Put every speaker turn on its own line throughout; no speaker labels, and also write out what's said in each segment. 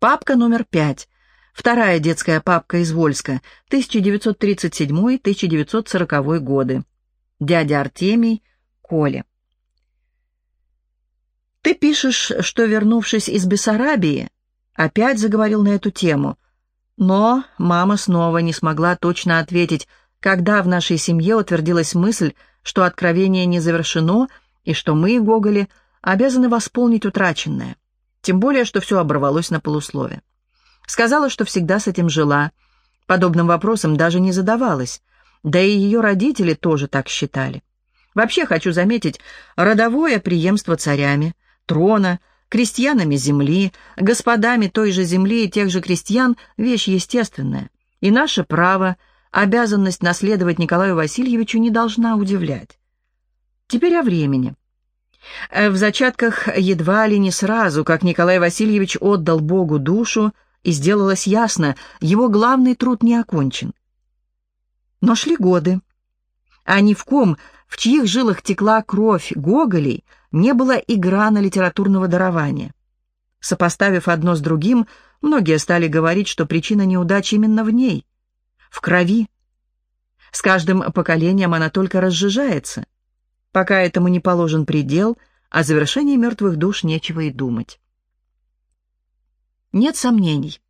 Папка номер пять. Вторая детская папка из Вольска, 1937-1940 годы. Дядя Артемий, Коля. «Ты пишешь, что, вернувшись из Бессарабии, опять заговорил на эту тему. Но мама снова не смогла точно ответить, когда в нашей семье утвердилась мысль, что откровение не завершено и что мы, Гоголи, обязаны восполнить утраченное. Тем более, что все оборвалось на полуслове. Сказала, что всегда с этим жила. Подобным вопросом даже не задавалась. Да и ее родители тоже так считали. Вообще, хочу заметить, родовое преемство царями – трона, крестьянами земли, господами той же земли и тех же крестьян – вещь естественная. И наше право, обязанность наследовать Николаю Васильевичу не должна удивлять. Теперь о времени. В зачатках едва ли не сразу, как Николай Васильевич отдал Богу душу, и сделалось ясно, его главный труд не окончен. Но шли годы, а ни в ком, в чьих жилах текла кровь Гоголей – не было и грана литературного дарования. Сопоставив одно с другим, многие стали говорить, что причина неудачи именно в ней, в крови. С каждым поколением она только разжижается. Пока этому не положен предел, о завершении мертвых душ нечего и думать. Нет сомнений.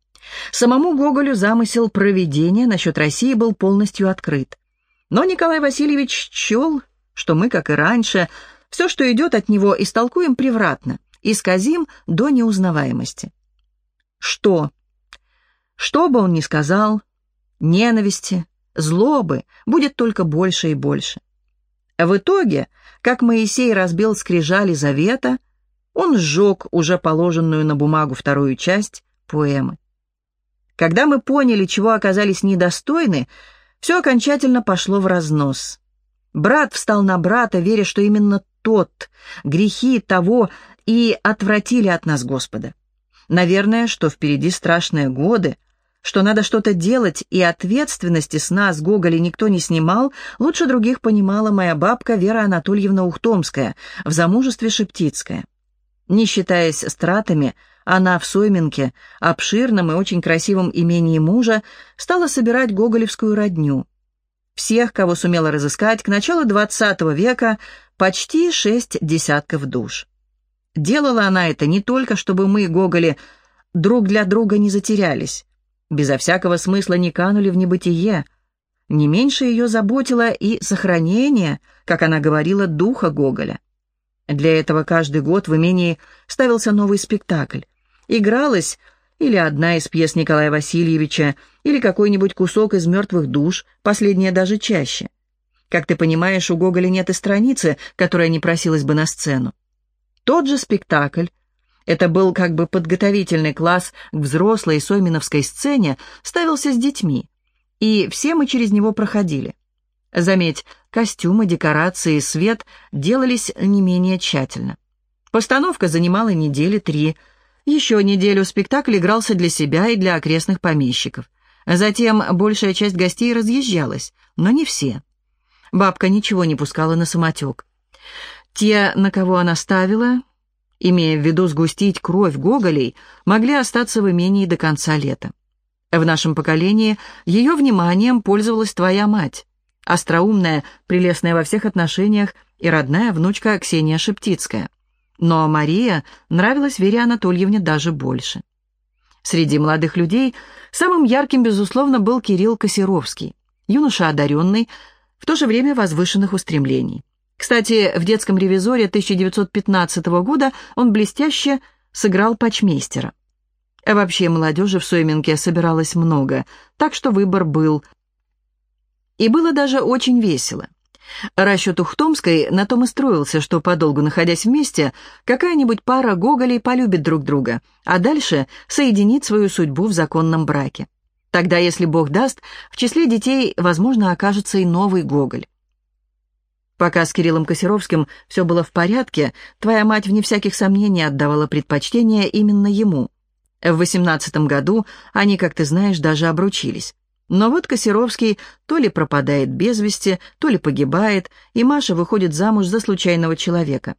Самому Гоголю замысел проведения насчет России был полностью открыт. Но Николай Васильевич чел, что мы, как и раньше, все, что идет от него, истолкуем превратно, исказим до неузнаваемости. Что? Что бы он ни сказал, ненависти, злобы будет только больше и больше. В итоге, как Моисей разбил скрижали завета, он сжег уже положенную на бумагу вторую часть поэмы. Когда мы поняли, чего оказались недостойны, все окончательно пошло в разнос. Брат встал на брата, веря, что именно тот, грехи того и отвратили от нас Господа. Наверное, что впереди страшные годы, что надо что-то делать, и ответственности с нас, Гоголя, никто не снимал, лучше других понимала моя бабка Вера Анатольевна Ухтомская, в замужестве Шептицкая. Не считаясь стратами, она в Сойминке, обширном и очень красивом имении мужа, стала собирать гоголевскую родню. Всех, кого сумела разыскать, к началу XX века почти шесть десятков душ. Делала она это не только, чтобы мы, Гоголи, друг для друга не затерялись, безо всякого смысла не канули в небытие. Не меньше ее заботило и сохранение, как она говорила, духа Гоголя. Для этого каждый год в имении ставился новый спектакль. Игралась или одна из пьес Николая Васильевича, или какой-нибудь кусок из «Мертвых душ», последнее даже чаще – как ты понимаешь, у Гоголя нет и страницы, которая не просилась бы на сцену. Тот же спектакль, это был как бы подготовительный класс к взрослой сойминовской сцене, ставился с детьми, и все мы через него проходили. Заметь, костюмы, декорации, свет делались не менее тщательно. Постановка занимала недели три. Еще неделю спектакль игрался для себя и для окрестных помещиков. Затем большая часть гостей разъезжалась, но не все. Бабка ничего не пускала на самотек. Те, на кого она ставила, имея в виду сгустить кровь Гоголей, могли остаться в имении до конца лета. В нашем поколении ее вниманием пользовалась твоя мать, остроумная, прелестная во всех отношениях и родная внучка Ксения Шептицкая. Но Мария нравилась Вере Анатольевне даже больше. Среди молодых людей самым ярким, безусловно, был Кирилл Косеровский, юноша одаренный, в то же время возвышенных устремлений. Кстати, в «Детском ревизоре» 1915 года он блестяще сыграл патчмейстера. А вообще молодежи в Сойминке собиралось много, так что выбор был. И было даже очень весело. Расчет Ухтомской на том и строился, что, подолгу находясь вместе, какая-нибудь пара Гоголей полюбит друг друга, а дальше соединит свою судьбу в законном браке. Тогда, если Бог даст, в числе детей, возможно, окажется и новый Гоголь. Пока с Кириллом Косеровским все было в порядке, твоя мать, вне всяких сомнений, отдавала предпочтение именно ему. В восемнадцатом году они, как ты знаешь, даже обручились. Но вот Косеровский то ли пропадает без вести, то ли погибает, и Маша выходит замуж за случайного человека.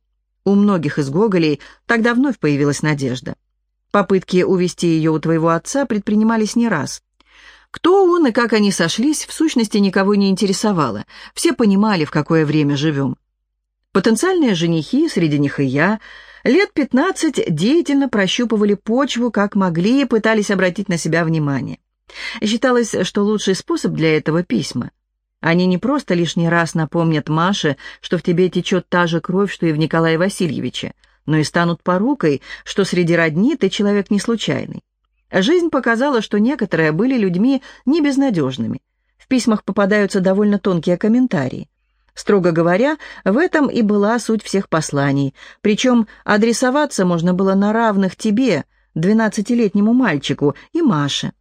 У многих из Гоголей тогда вновь появилась надежда. Попытки увести ее у твоего отца предпринимались не раз. Кто он и как они сошлись, в сущности никого не интересовало. Все понимали, в какое время живем. Потенциальные женихи, среди них и я, лет пятнадцать деятельно прощупывали почву, как могли, и пытались обратить на себя внимание. Считалось, что лучший способ для этого — письма. Они не просто лишний раз напомнят Маше, что в тебе течет та же кровь, что и в Николае Васильевиче, но и станут порукой, что среди родни ты человек не случайный. Жизнь показала, что некоторые были людьми не безнадежными. В письмах попадаются довольно тонкие комментарии. Строго говоря, в этом и была суть всех посланий, причем адресоваться можно было на равных тебе, двенадцатилетнему мальчику, и Маше.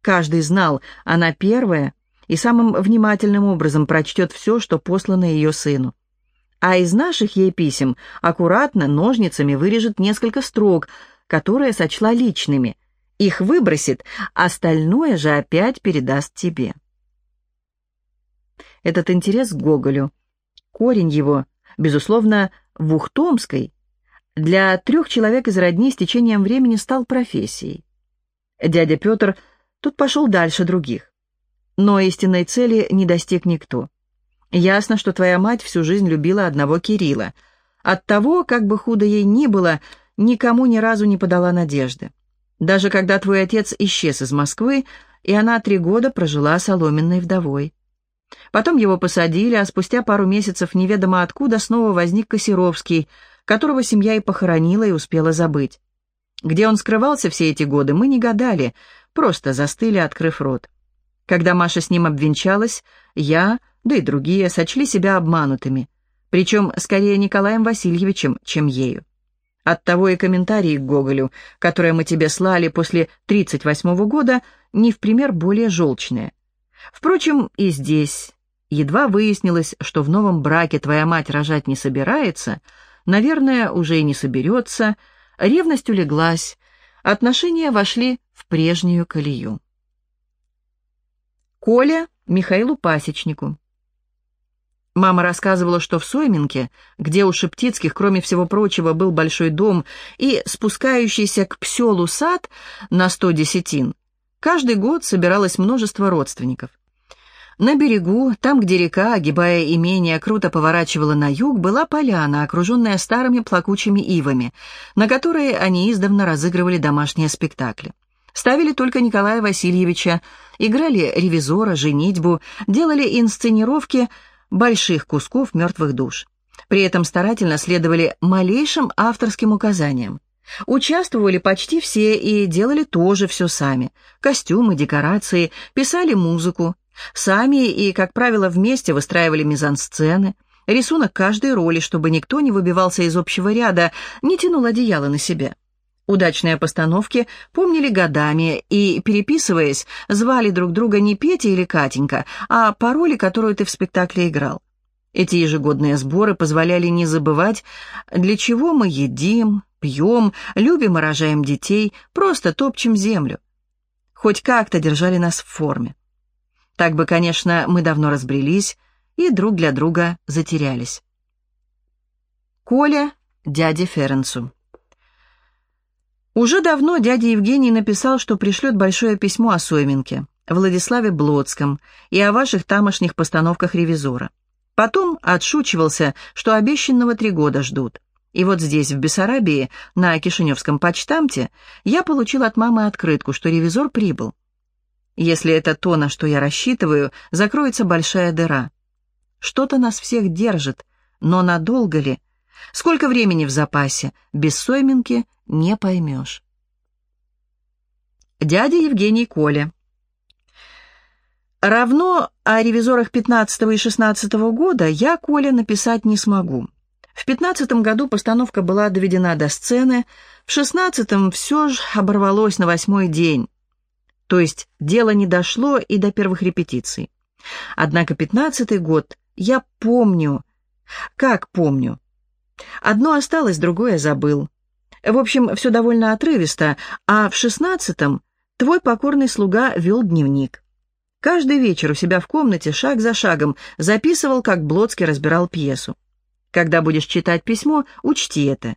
Каждый знал, она первая и самым внимательным образом прочтет все, что послано ее сыну. А из наших ей писем аккуратно ножницами вырежет несколько строк, которые сочла личными, их выбросит, остальное же опять передаст тебе. Этот интерес к Гоголю, корень его, безусловно, в Ухтомской, для трех человек из родни с течением времени стал профессией. Дядя Петр тут пошел дальше других. Но истинной цели не достиг никто. Ясно, что твоя мать всю жизнь любила одного Кирилла. От того, как бы худо ей ни было, никому ни разу не подала надежды даже когда твой отец исчез из Москвы, и она три года прожила соломенной вдовой. Потом его посадили, а спустя пару месяцев неведомо откуда снова возник Косеровский, которого семья и похоронила и успела забыть. Где он скрывался все эти годы, мы не гадали, просто застыли, открыв рот. Когда Маша с ним обвенчалась, я, да и другие, сочли себя обманутыми, причем скорее Николаем Васильевичем, чем ею. Оттого и комментарии к Гоголю, которые мы тебе слали после 38-го года, не в пример более желчные. Впрочем, и здесь едва выяснилось, что в новом браке твоя мать рожать не собирается, наверное, уже и не соберется, ревность улеглась, отношения вошли в прежнюю колею. Коля Михаилу Пасечнику Мама рассказывала, что в Сойминке, где у Шептицких, кроме всего прочего, был большой дом и спускающийся к Пселу сад на сто десятин, каждый год собиралось множество родственников. На берегу, там, где река, огибая имение, круто поворачивала на юг, была поляна, окруженная старыми плакучими ивами, на которые они издавна разыгрывали домашние спектакли. Ставили только Николая Васильевича, играли ревизора, женитьбу, делали инсценировки – больших кусков мертвых душ. При этом старательно следовали малейшим авторским указаниям. Участвовали почти все и делали тоже все сами. Костюмы, декорации, писали музыку. Сами и, как правило, вместе выстраивали мизансцены. Рисунок каждой роли, чтобы никто не выбивался из общего ряда, не тянул одеяло на себя. Удачные постановки помнили годами и, переписываясь, звали друг друга не Петя или Катенька, а по роли, которую ты в спектакле играл. Эти ежегодные сборы позволяли не забывать, для чего мы едим, пьем, любим и рожаем детей, просто топчем землю. Хоть как-то держали нас в форме. Так бы, конечно, мы давно разбрелись и друг для друга затерялись. Коля дяде Ференцу уже давно дядя Евгений написал, что пришлет большое письмо о Сойминке, Владиславе Блодском и о ваших тамошних постановках «Ревизора». Потом отшучивался, что обещанного три года ждут. И вот здесь, в Бессарабии, на Кишиневском почтамте, я получил от мамы открытку, что ревизор прибыл. Если это то, на что я рассчитываю, закроется большая дыра. Что-то нас всех держит, но надолго ли? Сколько времени в запасе? Без Сойминки не поймешь. Дядя Евгений Коля. Равно о ревизорах 15 и 16 года я, Коля, написать не смогу. В 15 году постановка была доведена до сцены, в 16 все же оборвалось на восьмой день. То есть дело не дошло и до первых репетиций. Однако 15 год я помню. Как помню? Одно осталось, другое забыл. В общем, все довольно отрывисто, а в шестнадцатом твой покорный слуга вел дневник. Каждый вечер у себя в комнате шаг за шагом записывал, как Блоцкий разбирал пьесу. Когда будешь читать письмо, учти это.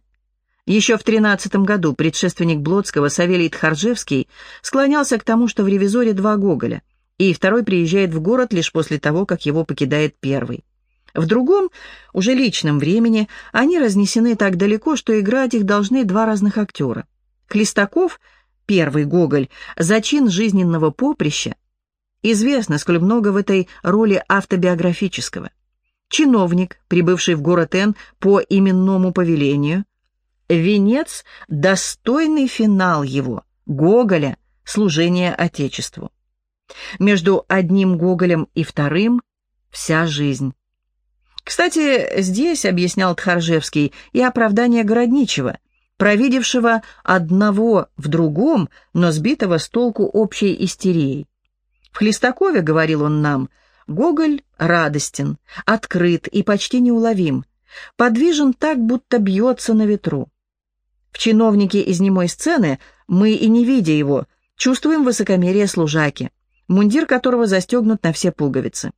Еще в тринадцатом году предшественник Блодского Савелий Тхаржевский склонялся к тому, что в «Ревизоре» два Гоголя, и второй приезжает в город лишь после того, как его покидает первый. В другом, уже личном времени, они разнесены так далеко, что играть их должны два разных актера. Хлестаков, первый Гоголь, зачин жизненного поприща. Известно, сколь много в этой роли автобиографического. Чиновник, прибывший в город Н по именному повелению. Венец – достойный финал его, Гоголя, служение Отечеству. Между одним Гоголем и вторым – вся жизнь. Кстати, здесь, объяснял Тхаржевский, и оправдание Городничего, провидевшего одного в другом, но сбитого с толку общей истерией. В Хлестакове, говорил он нам, Гоголь радостен, открыт и почти неуловим, подвижен так, будто бьется на ветру. В чиновнике из немой сцены мы и не видя его, чувствуем высокомерие служаки, мундир которого застегнут на все пуговицы.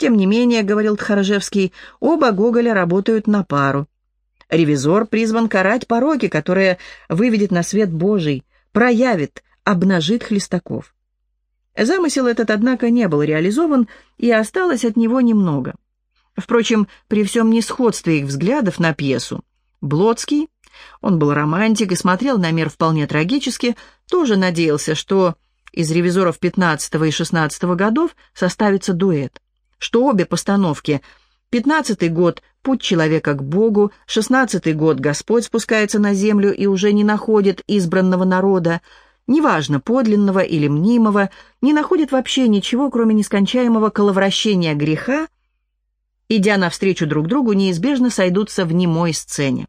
Тем не менее, говорил Тхаржевский, оба Гоголя работают на пару. Ревизор призван карать пороки, которые выведет на свет Божий, проявит, обнажит Хлестаков. Замысел этот, однако, не был реализован, и осталось от него немного. Впрочем, при всем несходстве их взглядов на пьесу, Блодский, он был романтик и смотрел на мир вполне трагически, тоже надеялся, что из ревизоров 15 и 16 годов составится дуэт что обе постановки Пятнадцатый год – путь человека к Богу, шестнадцатый год – Господь спускается на землю и уже не находит избранного народа, неважно, подлинного или мнимого, не находит вообще ничего, кроме нескончаемого коловращения греха, идя навстречу друг другу, неизбежно сойдутся в немой сцене.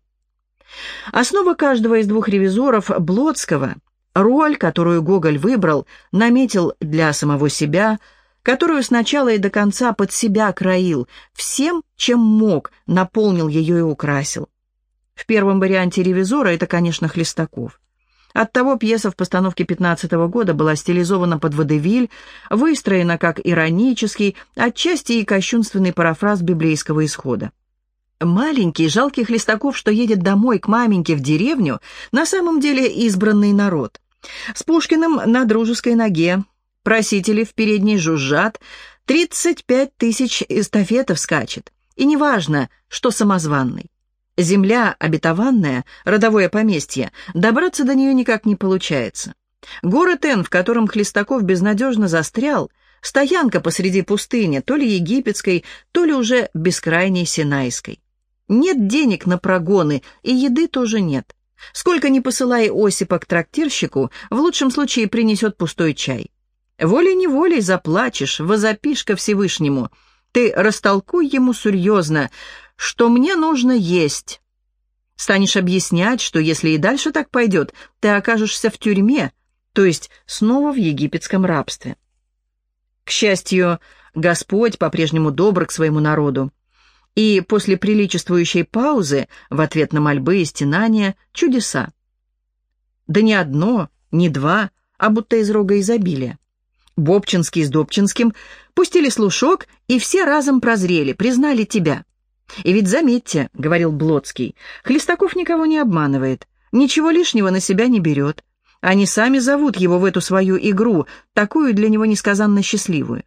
Основа каждого из двух ревизоров Блодского – роль, которую Гоголь выбрал, наметил для самого себя – которую сначала и до конца под себя кроил, всем, чем мог, наполнил ее и украсил. В первом варианте «Ревизора» это, конечно, Хлестаков. Оттого пьеса в постановке 15 -го года была стилизована под водевиль, выстроена как иронический, отчасти и кощунственный парафраз библейского исхода. Маленький, жалкий Хлестаков, что едет домой к маменьке в деревню, на самом деле избранный народ. С Пушкиным на дружеской ноге, Просители в передней жужжат, тридцать пять тысяч эстафетов скачет. И неважно, что самозванный. Земля обетованная, родовое поместье, добраться до нее никак не получается. Город Н, в котором Хлестаков безнадежно застрял, стоянка посреди пустыни, то ли египетской, то ли уже бескрайней синайской. Нет денег на прогоны, и еды тоже нет. Сколько ни посылай Осипа к трактирщику, в лучшем случае принесет пустой чай. Волей-неволей заплачешь, возопишь ко Всевышнему. Ты растолкуй ему серьезно, что мне нужно есть. Станешь объяснять, что если и дальше так пойдет, ты окажешься в тюрьме, то есть снова в египетском рабстве. К счастью, Господь по-прежнему добр к своему народу. И после приличествующей паузы, в ответ на мольбы и стенания, чудеса. Да не одно, не два, а будто из рога изобилия. Бобчинский с Добчинским пустили слушок, и все разом прозрели, признали тебя. И ведь заметьте, — говорил Блодский, — Хлестаков никого не обманывает, ничего лишнего на себя не берет. Они сами зовут его в эту свою игру, такую для него несказанно счастливую.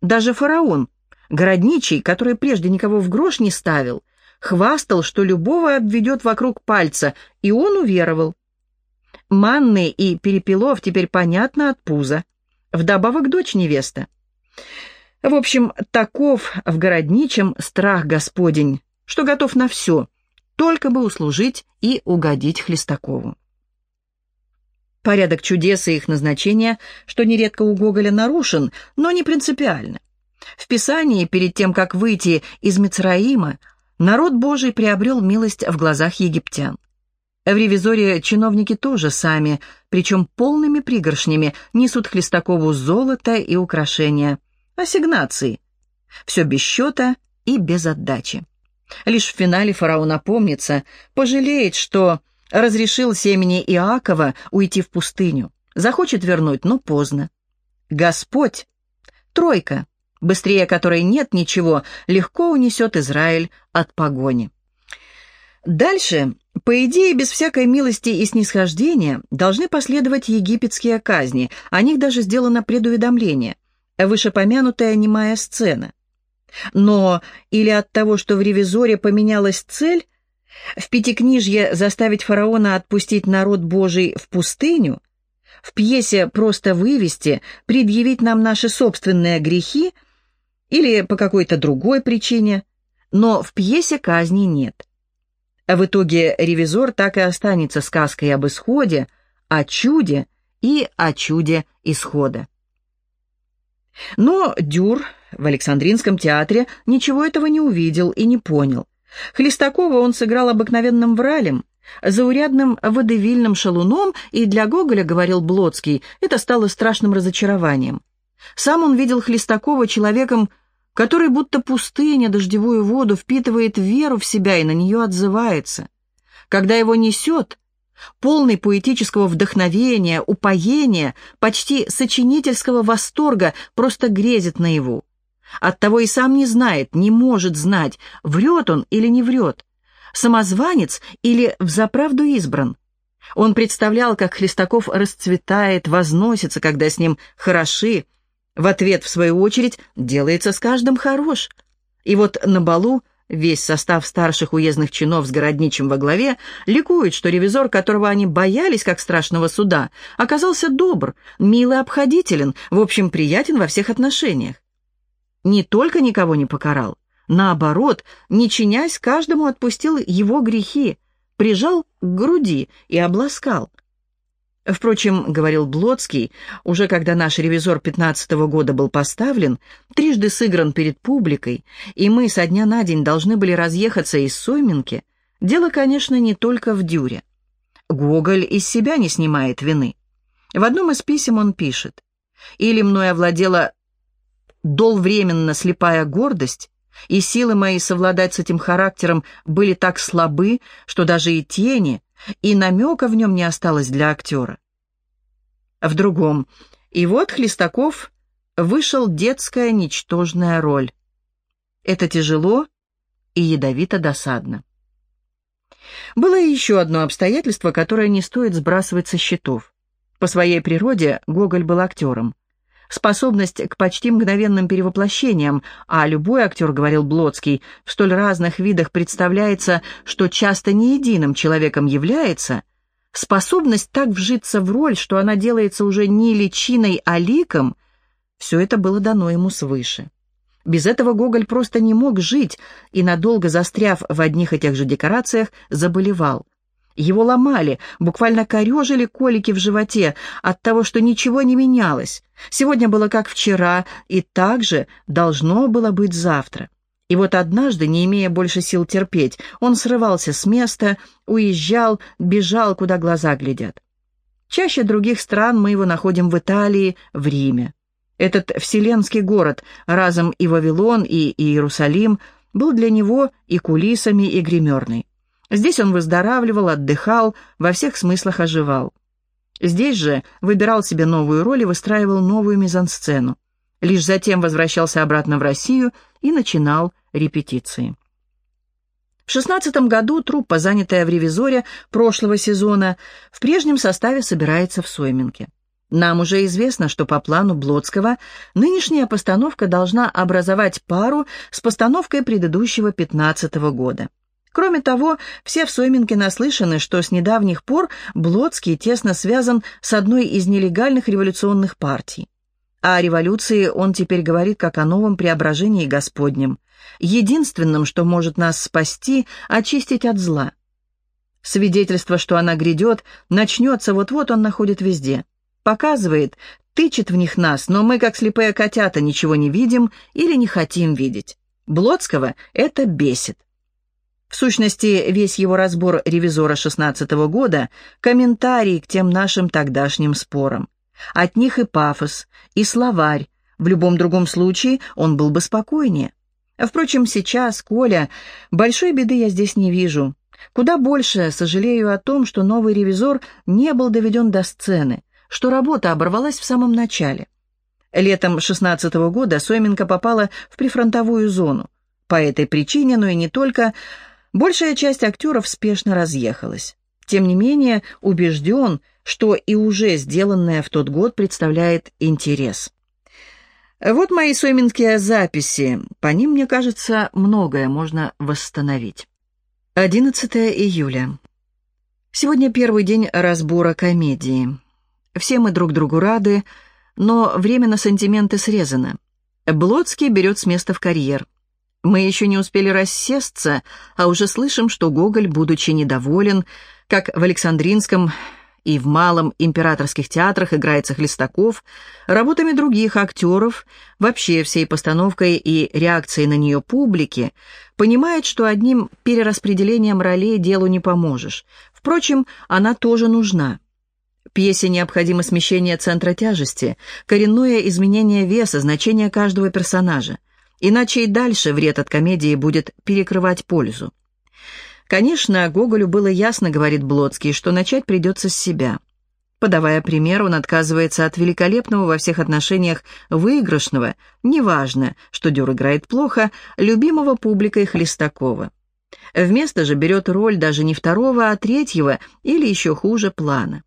Даже фараон, городничий, который прежде никого в грош не ставил, хвастал, что любого обведет вокруг пальца, и он уверовал. Манны и Перепелов теперь понятно от пуза. Вдобавок дочь невеста. В общем, таков в городничем страх Господень, что готов на все, только бы услужить и угодить Хлестакову. Порядок чудес и их назначения, что нередко у Гоголя нарушен, но не принципиально. В Писании, перед тем, как выйти из Мицраима, народ Божий приобрел милость в глазах египтян. В ревизоре чиновники тоже сами, причем полными пригоршнями, несут Хлестакову золото и украшения. Ассигнации. Все без счета и без отдачи. Лишь в финале фараон опомнится, пожалеет, что разрешил семени Иакова уйти в пустыню. Захочет вернуть, но поздно. Господь, тройка, быстрее которой нет ничего, легко унесет Израиль от погони. Дальше По идее, без всякой милости и снисхождения должны последовать египетские казни, о них даже сделано предуведомление, вышепомянутая немая сцена. Но или от того, что в ревизоре поменялась цель, в Пятикнижье заставить фараона отпустить народ Божий в пустыню, в пьесе просто вывести, предъявить нам наши собственные грехи или по какой-то другой причине, но в пьесе казни нет. А в итоге «Ревизор» так и останется сказкой об исходе, о чуде и о чуде исхода. Но Дюр в Александринском театре ничего этого не увидел и не понял. Хлестакова он сыграл обыкновенным вралем, заурядным водевильным шалуном, и для Гоголя, говорил Блоцкий, это стало страшным разочарованием. Сам он видел Хлестакова человеком, который будто пустыня дождевую воду впитывает веру в себя и на нее отзывается. Когда его несет, полный поэтического вдохновения, упоения, почти сочинительского восторга, просто грезит наяву. Оттого и сам не знает, не может знать, врет он или не врет, самозванец или взаправду избран. Он представлял, как Хлестаков расцветает, возносится, когда с ним хороши, в ответ, в свою очередь, делается с каждым хорош. И вот на балу весь состав старших уездных чинов с городничим во главе ликует, что ревизор, которого они боялись как страшного суда, оказался добр, милый, обходителен, в общем, приятен во всех отношениях не только никого не покарал, наоборот, не чинясь, каждому отпустил его грехи, прижал к груди и обласкал. Впрочем, говорил Блоцкий, уже когда наш ревизор пятнадцатого года был поставлен, трижды сыгран перед публикой, и мы со дня на день должны были разъехаться из Сойминки, дело, конечно, не только в дюре. Гоголь из себя не снимает вины. В одном из писем он пишет, «Или мной овладела долвременно слепая гордость, и силы мои совладать с этим характером были так слабы, что даже и тени, и намека в нем не осталось для актера. В другом. И вот Хлестаков вышел детская ничтожная роль. Это тяжело и ядовито-досадно. Было и еще одно обстоятельство, которое не стоит сбрасывать со счетов. По своей природе Гоголь был актером способность к почти мгновенным перевоплощениям, а любой актер, говорил Блоцкий, в столь разных видах представляется, что часто не единым человеком является, способность так вжиться в роль, что она делается уже не личиной, а ликом, все это было дано ему свыше. Без этого Гоголь просто не мог жить и, надолго застряв в одних и тех же декорациях, заболевал. Его ломали, буквально корежили колики в животе от того, что ничего не менялось. Сегодня было как вчера, и так же должно было быть завтра. И вот однажды, не имея больше сил терпеть, он срывался с места, уезжал, бежал, куда глаза глядят. Чаще других стран мы его находим в Италии, в Риме. Этот вселенский город, разом и Вавилон, и Иерусалим, был для него и кулисами, и гримерной. Здесь он выздоравливал, отдыхал, во всех смыслах оживал. Здесь же выбирал себе новую роль и выстраивал новую мизансцену. Лишь затем возвращался обратно в Россию и начинал репетиции. В шестнадцатом году труппа, занятая в ревизоре прошлого сезона, в прежнем составе собирается в Сойминке. Нам уже известно, что по плану Блодского нынешняя постановка должна образовать пару с постановкой предыдущего пятнадцатого года. Кроме того, все в Сойминке наслышаны, что с недавних пор Блоцкий тесно связан с одной из нелегальных революционных партий. А о революции он теперь говорит как о новом преображении Господнем, единственном, что может нас спасти, очистить от зла. Свидетельство, что она грядет, начнется вот-вот, он находит везде. Показывает, тычет в них нас, но мы, как слепые котята, ничего не видим или не хотим видеть. Блоцкого это бесит. В сущности, весь его разбор ревизора 16 -го года – комментарий к тем нашим тогдашним спорам. От них и пафос, и словарь. В любом другом случае он был бы спокойнее. Впрочем, сейчас, Коля, большой беды я здесь не вижу. Куда больше сожалею о том, что новый ревизор не был доведен до сцены, что работа оборвалась в самом начале. Летом 16 -го года Сойменко попала в прифронтовую зону. По этой причине, но и не только, Большая часть актеров спешно разъехалась. Тем не менее, убежден, что и уже сделанное в тот год представляет интерес. Вот мои сойминские записи. По ним, мне кажется, многое можно восстановить. 11 июля. Сегодня первый день разбора комедии. Все мы друг другу рады, но время на сантименты срезано. Блодский берет с места в карьер. Мы еще не успели рассесться, а уже слышим, что Гоголь, будучи недоволен, как в Александринском и в малом императорских театрах играется Хлестаков, работами других актеров, вообще всей постановкой и реакцией на нее публики, понимает, что одним перераспределением ролей делу не поможешь. Впрочем, она тоже нужна. Пьесе необходимо смещение центра тяжести, коренное изменение веса, значения каждого персонажа. Иначе и дальше вред от комедии будет перекрывать пользу. Конечно, Гоголю было ясно, говорит Блоцкий, что начать придется с себя. Подавая пример, он отказывается от великолепного во всех отношениях выигрышного, неважно, что Дюр играет плохо, любимого публикой Хлестакова. Вместо же берет роль даже не второго, а третьего или еще хуже плана.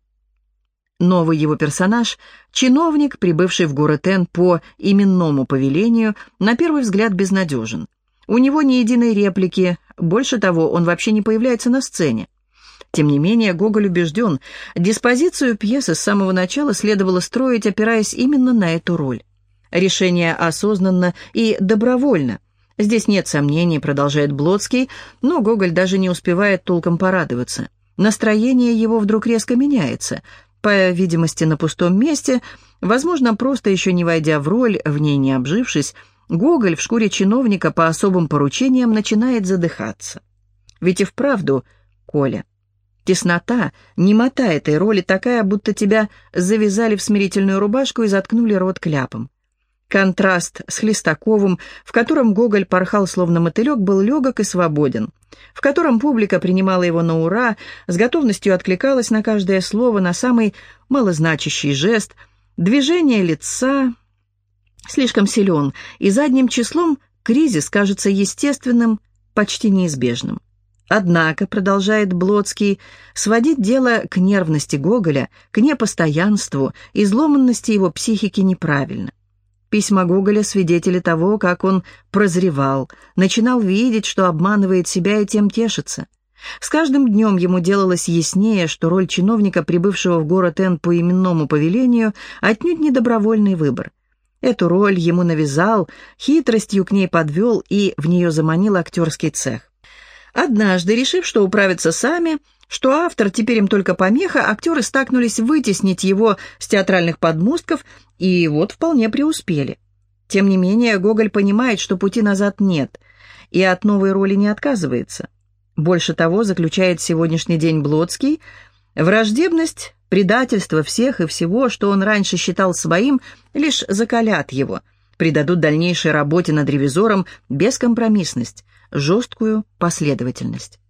Новый его персонаж – чиновник, прибывший в город Н по именному повелению, на первый взгляд безнадежен. У него ни единой реплики, больше того, он вообще не появляется на сцене. Тем не менее, Гоголь убежден, диспозицию пьесы с самого начала следовало строить, опираясь именно на эту роль. Решение осознанно и добровольно. Здесь нет сомнений, продолжает Блодский, но Гоголь даже не успевает толком порадоваться. Настроение его вдруг резко меняется – по видимости, на пустом месте, возможно, просто еще не войдя в роль, в ней не обжившись, Гоголь в шкуре чиновника по особым поручениям начинает задыхаться. Ведь и вправду, Коля, теснота, немота этой роли такая, будто тебя завязали в смирительную рубашку и заткнули рот кляпом. Контраст с Хлестаковым, в котором Гоголь порхал словно мотылек, был легок и свободен, в котором публика принимала его на ура, с готовностью откликалась на каждое слово, на самый малозначащий жест, движение лица слишком силен, и задним числом кризис кажется естественным, почти неизбежным. Однако, продолжает Блоцкий, сводить дело к нервности Гоголя, к непостоянству, изломанности его психики неправильно. Письма Гоголя свидетели того, как он прозревал, начинал видеть, что обманывает себя и тем тешится. С каждым днем ему делалось яснее, что роль чиновника, прибывшего в город Н по именному повелению, отнюдь не добровольный выбор. Эту роль ему навязал, хитростью к ней подвел и в нее заманил актерский цех. Однажды, решив, что управятся сами, что автор теперь им только помеха, актеры стакнулись вытеснить его с театральных подмостков, и вот вполне преуспели. Тем не менее, Гоголь понимает, что пути назад нет, и от новой роли не отказывается. Больше того, заключает сегодняшний день Блодский, враждебность, предательство всех и всего, что он раньше считал своим, лишь закалят его, придадут дальнейшей работе над ревизором бескомпромиссность, жесткую последовательность.